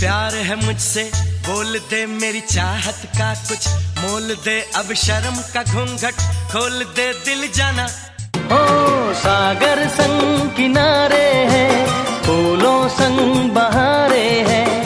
प्यार है मुझसे, बोल दे मेरी चाहत का कुछ। मोल दे अब शर्म का घूंघट, खोल दे दिल जाना। ओ सागर संग किनारे है, फूलों संग बहारे हैं।